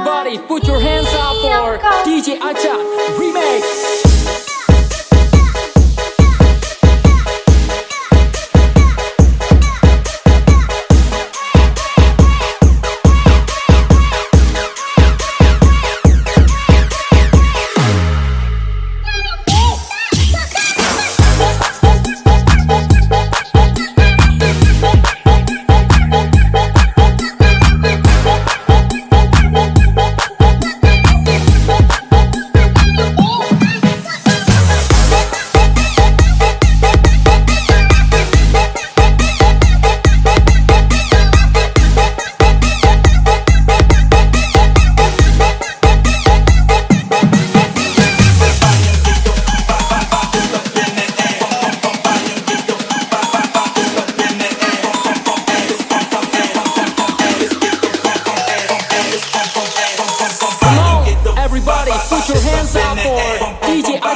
Everybody put your hands up for DJ Acha Remix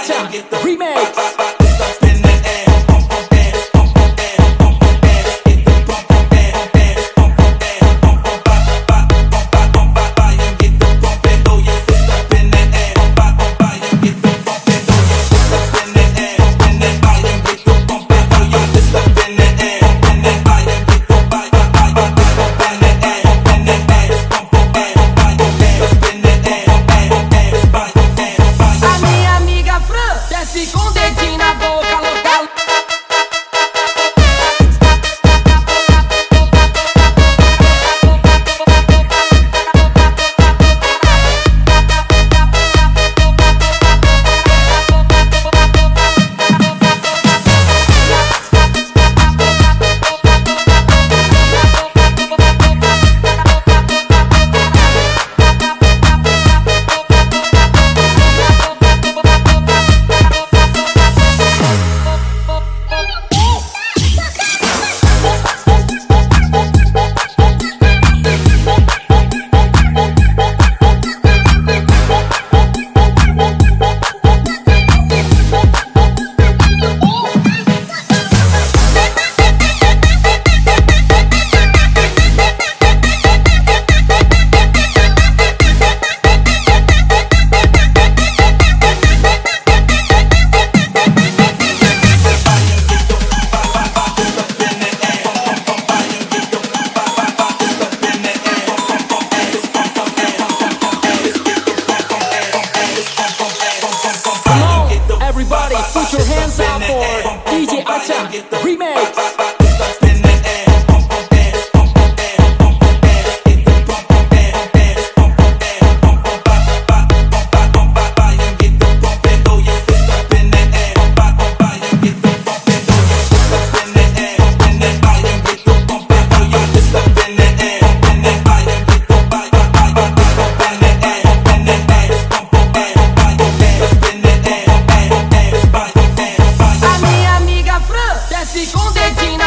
Remix. desce com dedinho